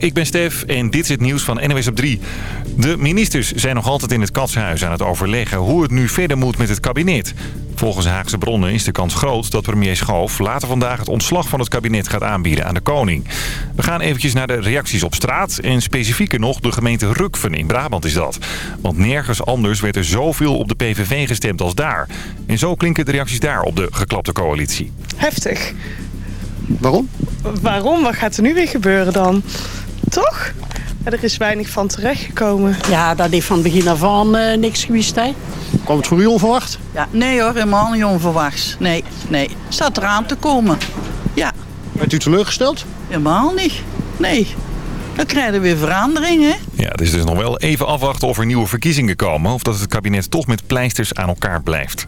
ik ben Stef en dit is het nieuws van NWS op 3. De ministers zijn nog altijd in het katshuis aan het overleggen hoe het nu verder moet met het kabinet. Volgens Haagse bronnen is de kans groot dat premier Schoof later vandaag het ontslag van het kabinet gaat aanbieden aan de koning. We gaan eventjes naar de reacties op straat en specifieker nog de gemeente Rukven in Brabant is dat. Want nergens anders werd er zoveel op de PVV gestemd als daar. En zo klinken de reacties daar op de geklapte coalitie. Heftig. Waarom? Waarom? Wat gaat er nu weer gebeuren dan? Toch? Er is weinig van terechtgekomen. Ja, dat is van begin af aan uh, niks geweest, hè? Kwam het voor u onverwacht? Ja, nee hoor, helemaal niet onverwachts. Nee, nee. Staat eraan te komen. Ja. Bent u teleurgesteld? Helemaal niet. Nee. Dan krijgen we weer verandering, hè? Ja, het is dus nog wel even afwachten of er nieuwe verkiezingen komen... of dat het kabinet toch met pleisters aan elkaar blijft.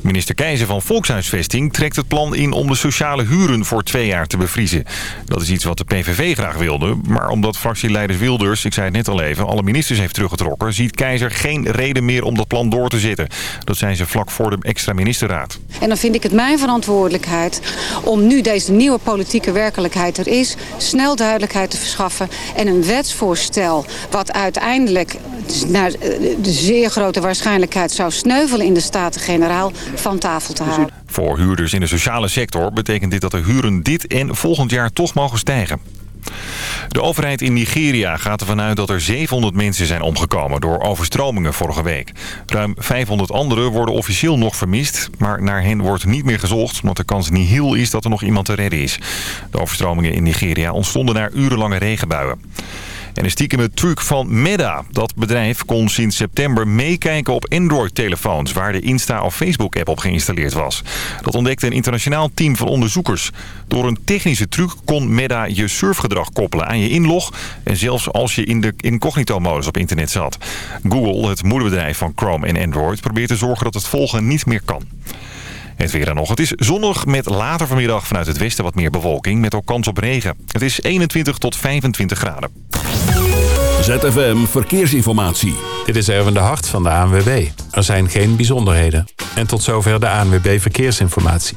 Minister Keizer van Volkshuisvesting trekt het plan in om de sociale huren voor twee jaar te bevriezen. Dat is iets wat de PVV graag wilde. Maar omdat fractieleiders Wilders, ik zei het net al even, alle ministers heeft teruggetrokken... ziet Keizer geen reden meer om dat plan door te zetten. Dat zijn ze vlak voor de extra ministerraad. En dan vind ik het mijn verantwoordelijkheid om nu deze nieuwe politieke werkelijkheid er is... snel duidelijkheid te verschaffen en een wetsvoorstel wat uiteindelijk naar de zeer grote waarschijnlijkheid zou sneuvelen in de Staten-Generaal van tafel te halen. Voor huurders in de sociale sector betekent dit dat de huren dit en volgend jaar toch mogen stijgen. De overheid in Nigeria gaat ervan uit dat er 700 mensen zijn omgekomen door overstromingen vorige week. Ruim 500 anderen worden officieel nog vermist, maar naar hen wordt niet meer gezocht omdat de kans niet heel is dat er nog iemand te redden is. De overstromingen in Nigeria ontstonden na urenlange regenbuien. En een stiekeme truc van Meta. Dat bedrijf kon sinds september meekijken op Android-telefoons... waar de Insta- of Facebook-app op geïnstalleerd was. Dat ontdekte een internationaal team van onderzoekers. Door een technische truc kon Meta je surfgedrag koppelen aan je inlog... en zelfs als je in de incognito-modus op internet zat. Google, het moederbedrijf van Chrome en Android... probeert te zorgen dat het volgen niet meer kan. Het weer dan nog. Het is zonnig met later vanmiddag vanuit het westen wat meer bewolking met ook kans op regen. Het is 21 tot 25 graden. ZFM Verkeersinformatie. Dit is Erwin de Hart van de ANWB. Er zijn geen bijzonderheden. En tot zover de ANWB Verkeersinformatie.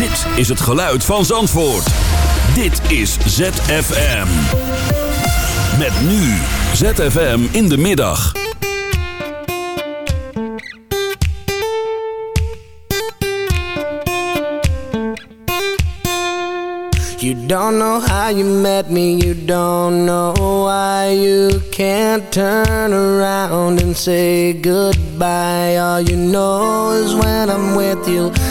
Dit is het geluid van Zandvoort. Dit is ZFM. Met nu ZFM in de middag. You don't know how you met me, you don't know why you can't turn around and say goodbye. All you know is when I'm with you,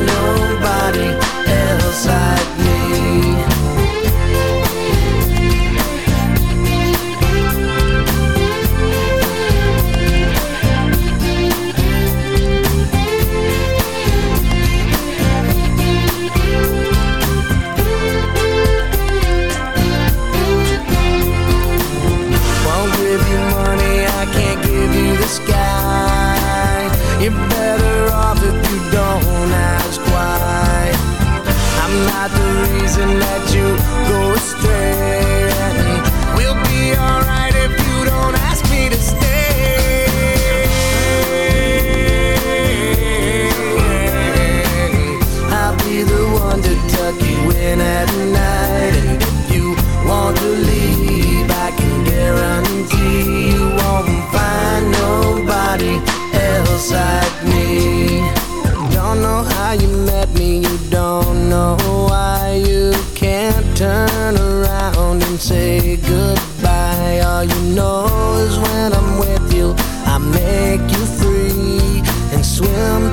nobody else like me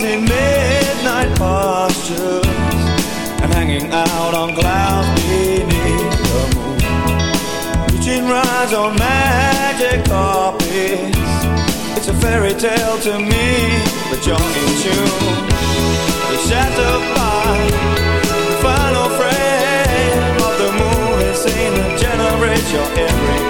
Stars in midnight postures And hanging out on clouds beneath the moon. Reaching rides on magic carpets It's a fairy tale to me, but you're in tune. The shattered by the final frame Of the movie scene that generates your every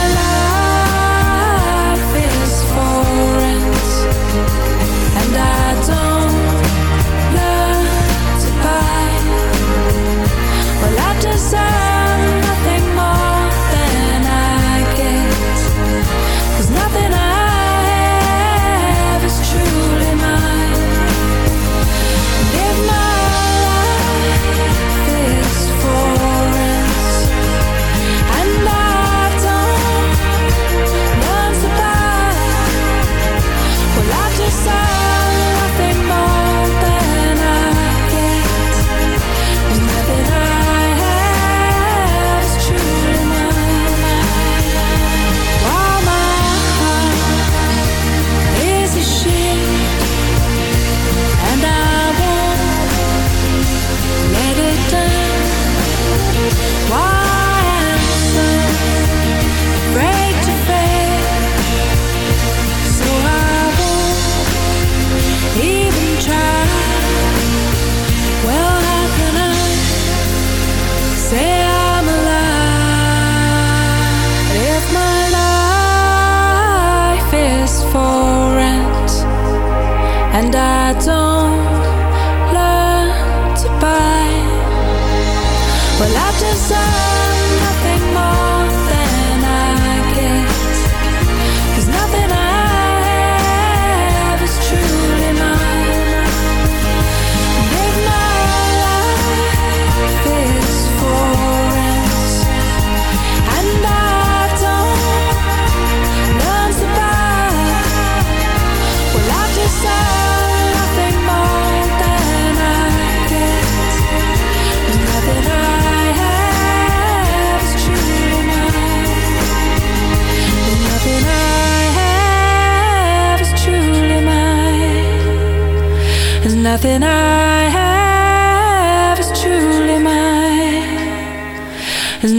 Nothing I have is truly mine.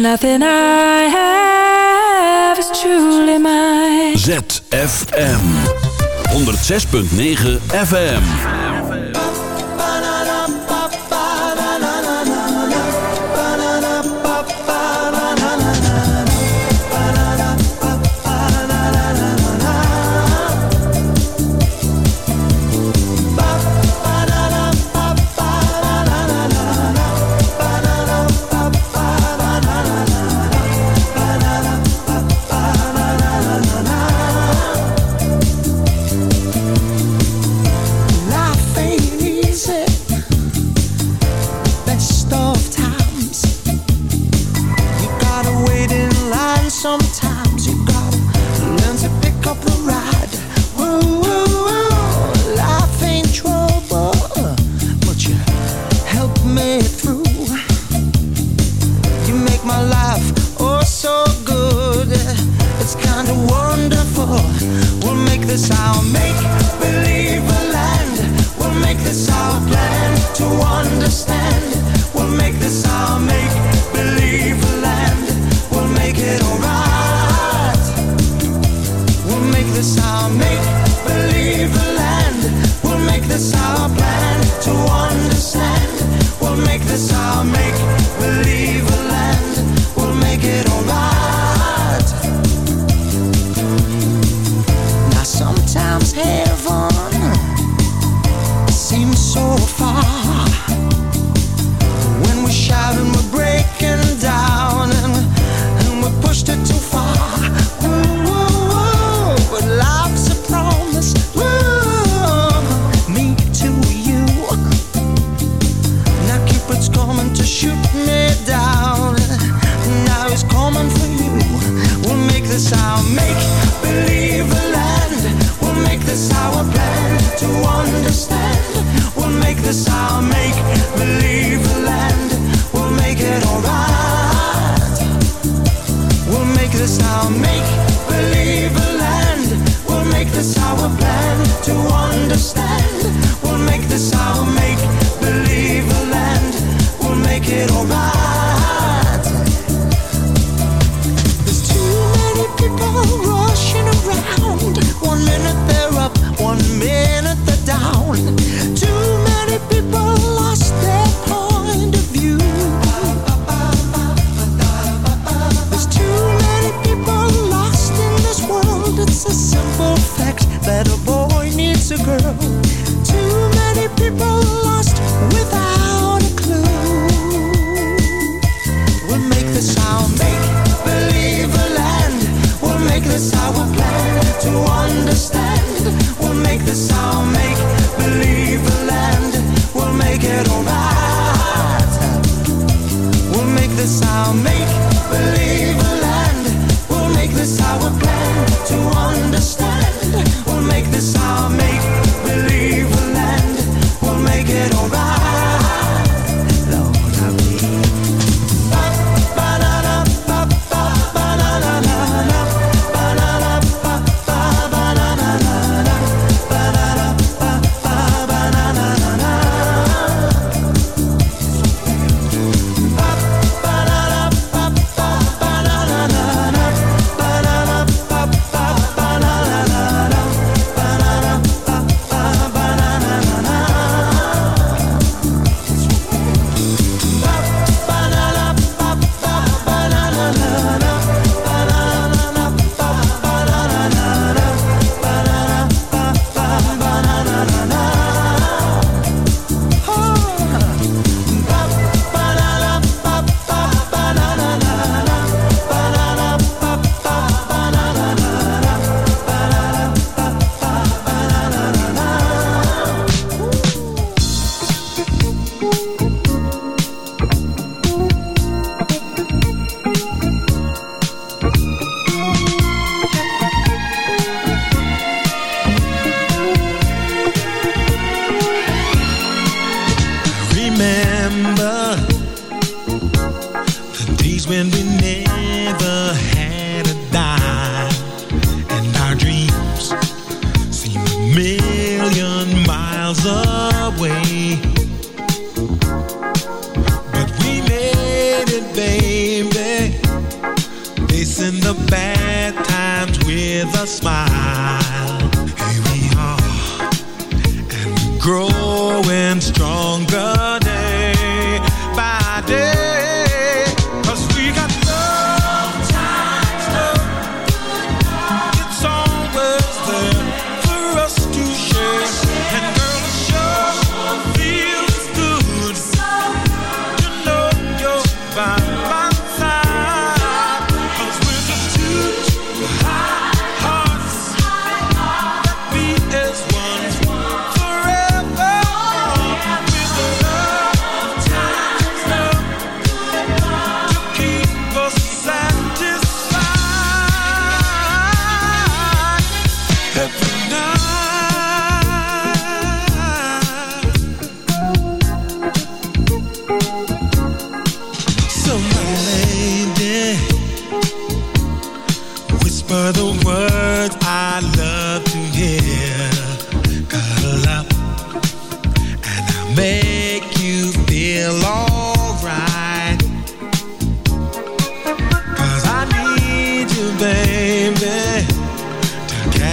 Nothing I have is truly mine. ZFM 106.9 FM.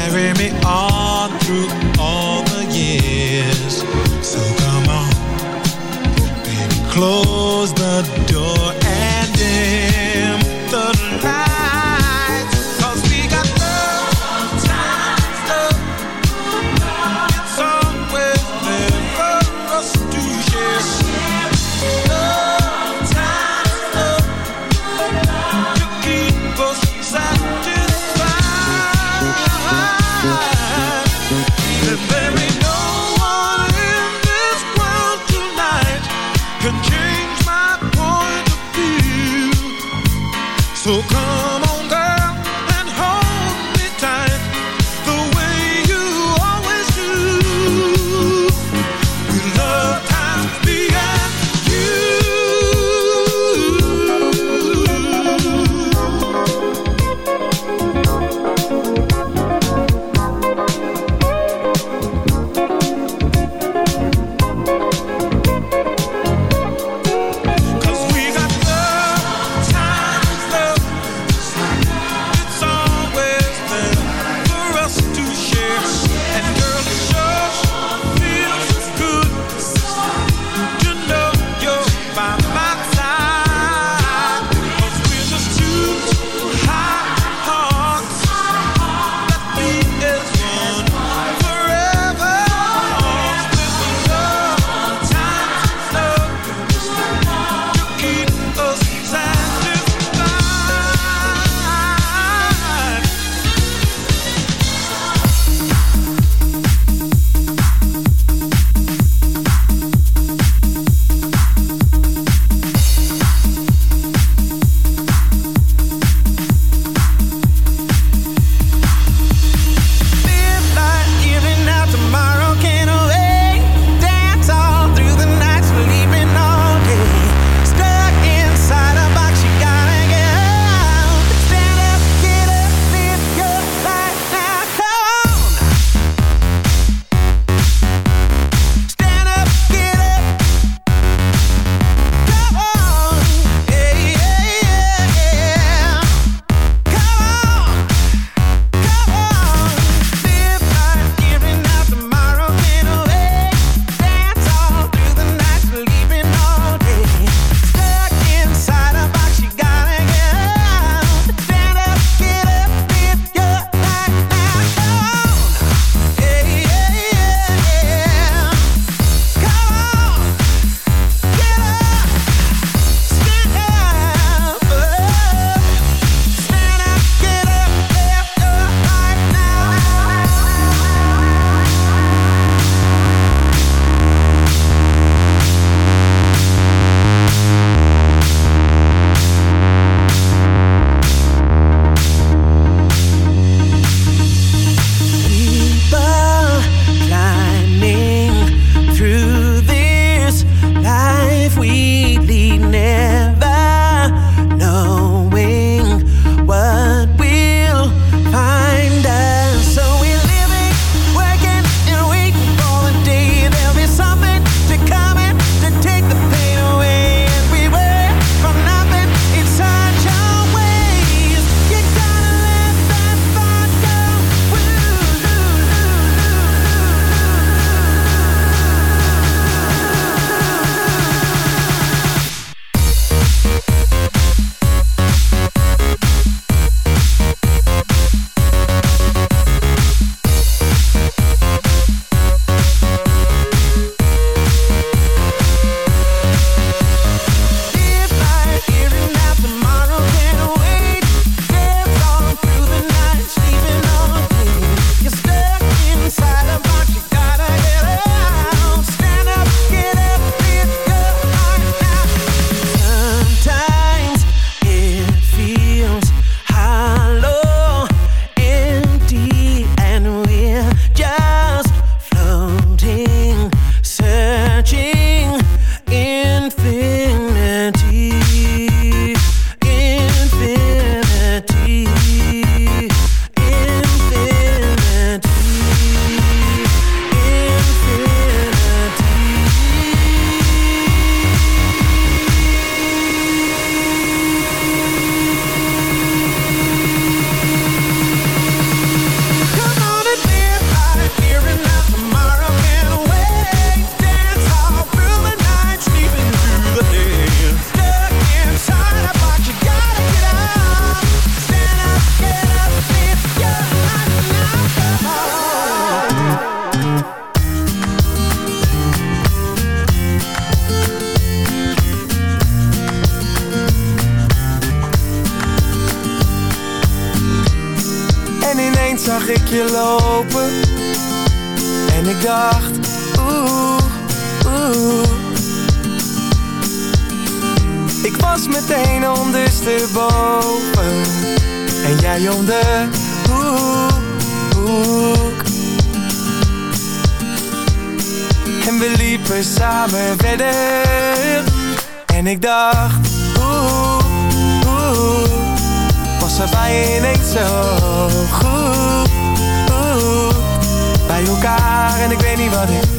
carry me on through all the years. So come on, baby, close the door Ik was meteen ondersteboven. En jij om de hoek, En we liepen samen verder. En ik dacht, oeh, oeh Was er bij je ineens zo goed? Bij elkaar en ik weet niet wat ik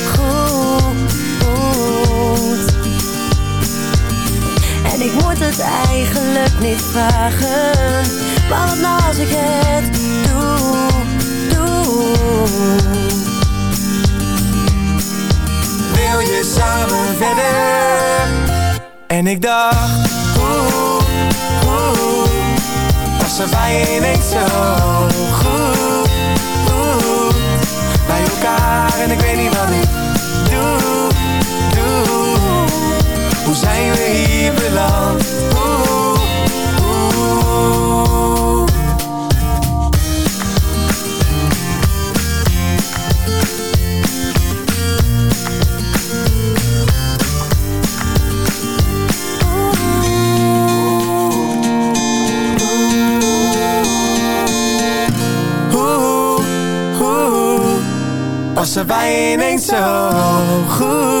het eigenlijk niet vragen. Maar wat nou als ik het doe, doe. Wil je samen verder? En ik dacht, oeh, oeh je ineens zo goed, goed Bij elkaar en ik weet niet wat ik zijn we hier beland? Zo goed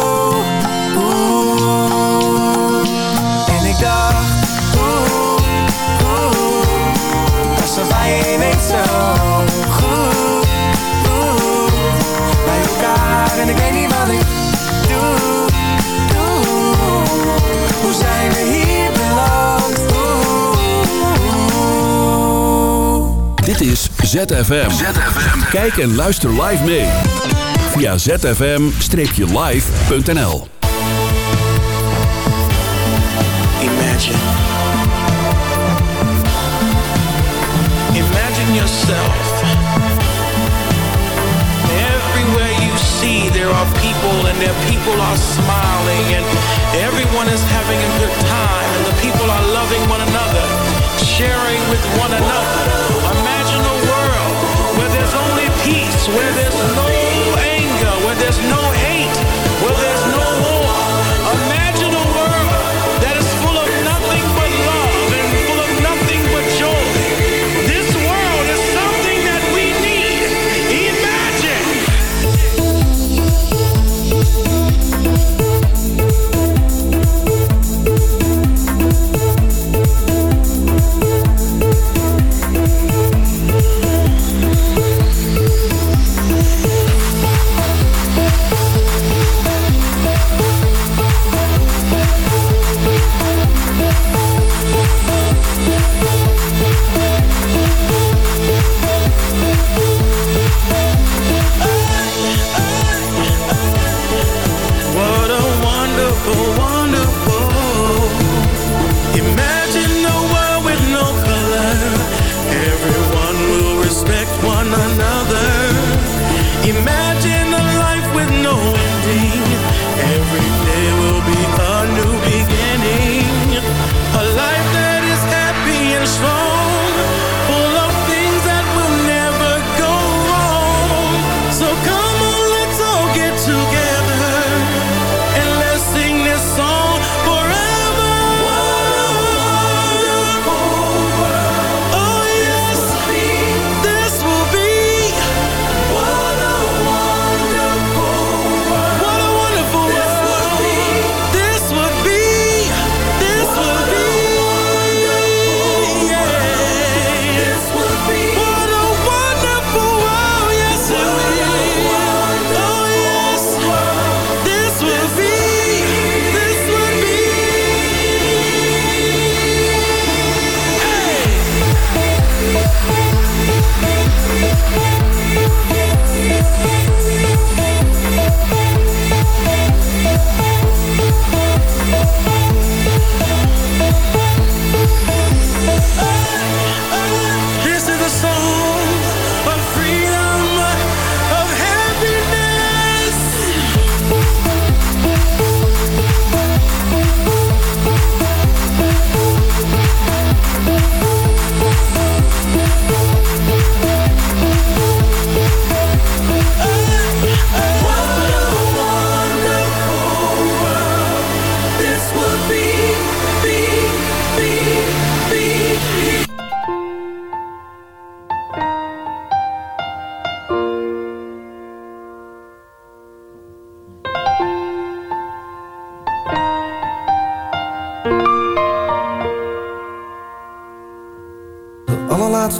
Is ZFM. Kijk en luister live mee. Via zfm-live.nl Imagine. Imagine yourself. Everywhere you see, there are people, and their people are smiling, and everyone is having a good time, and the people are loving one another, sharing with one another. Where there's no the wonder.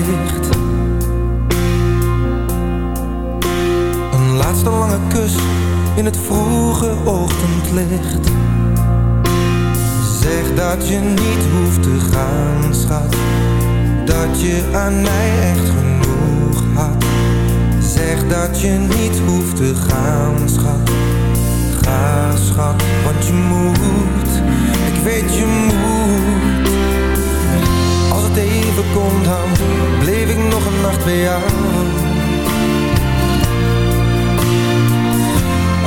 licht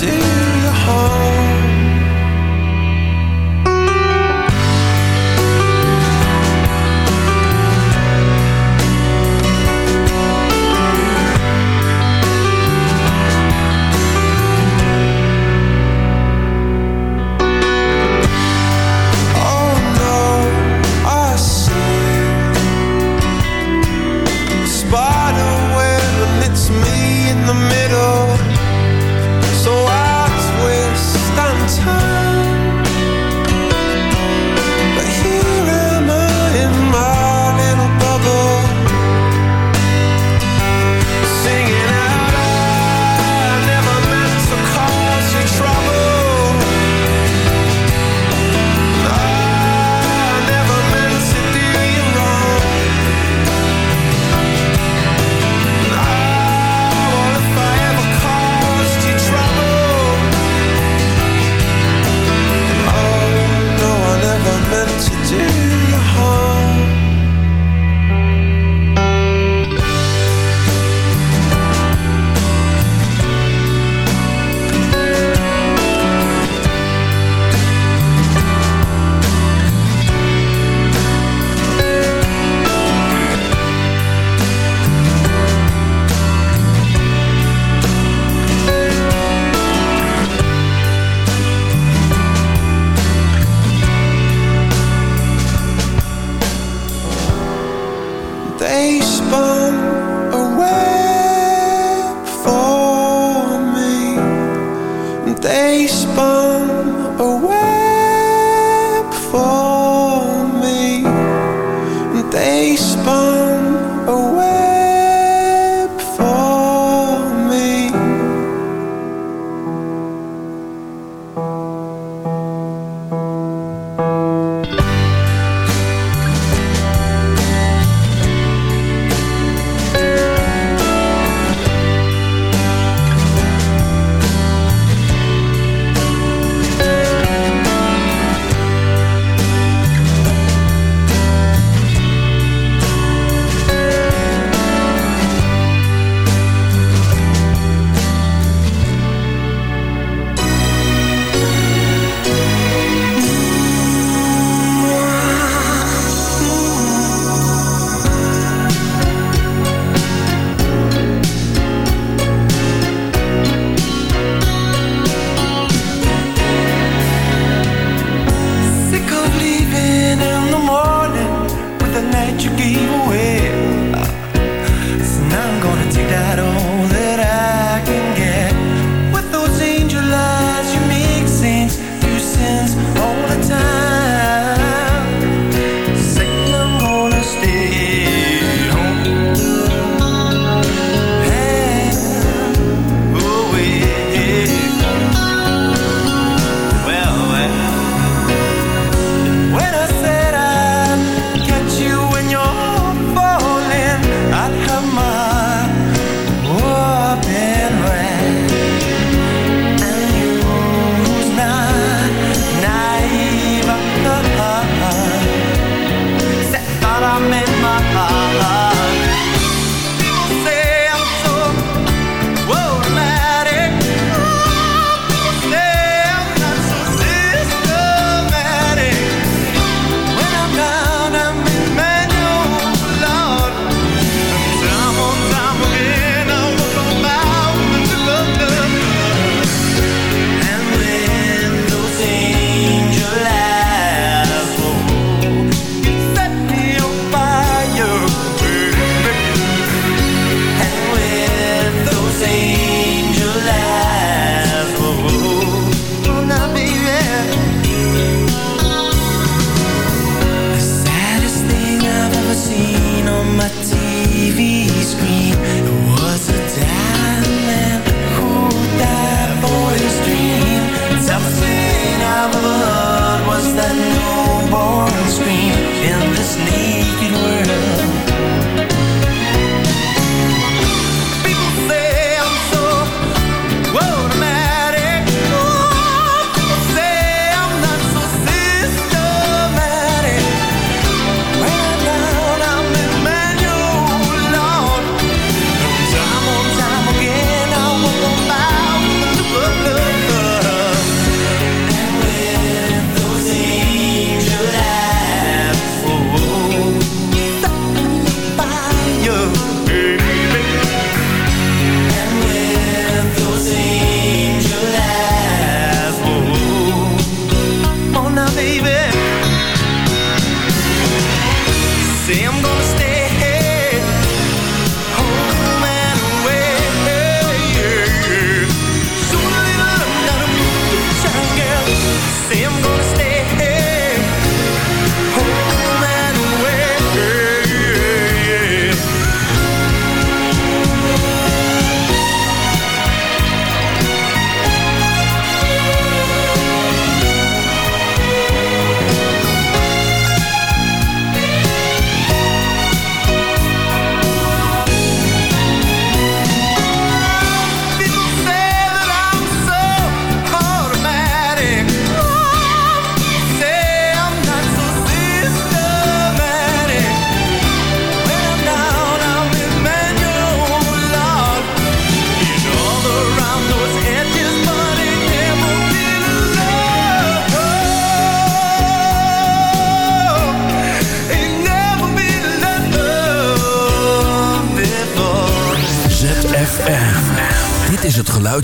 do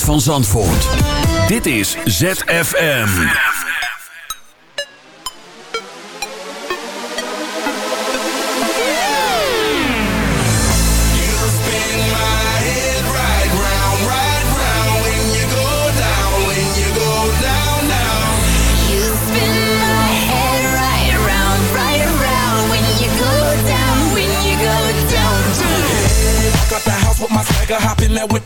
van Zandvoort. Dit is ZFM. with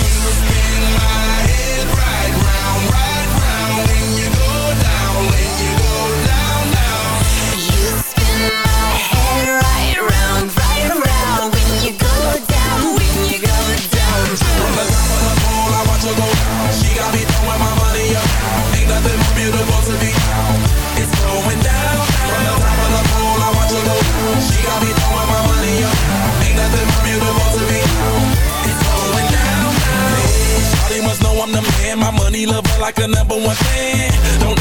Like a number one fan. Don't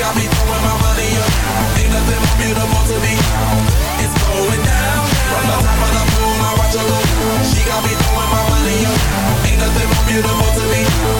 got me throwing my money up. Ain't nothing more beautiful to me. It's going down. From the top of the pole, I watch her go. She got me throwing my money up. Ain't nothing more beautiful to me.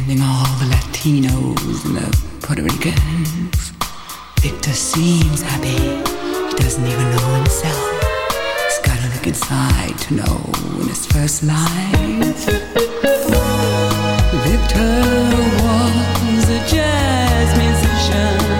Sending all the Latinos and the Puerto Ricans. Victor seems happy. He doesn't even know himself. He's gotta look inside to know in his first life. Victor was a jazz musician.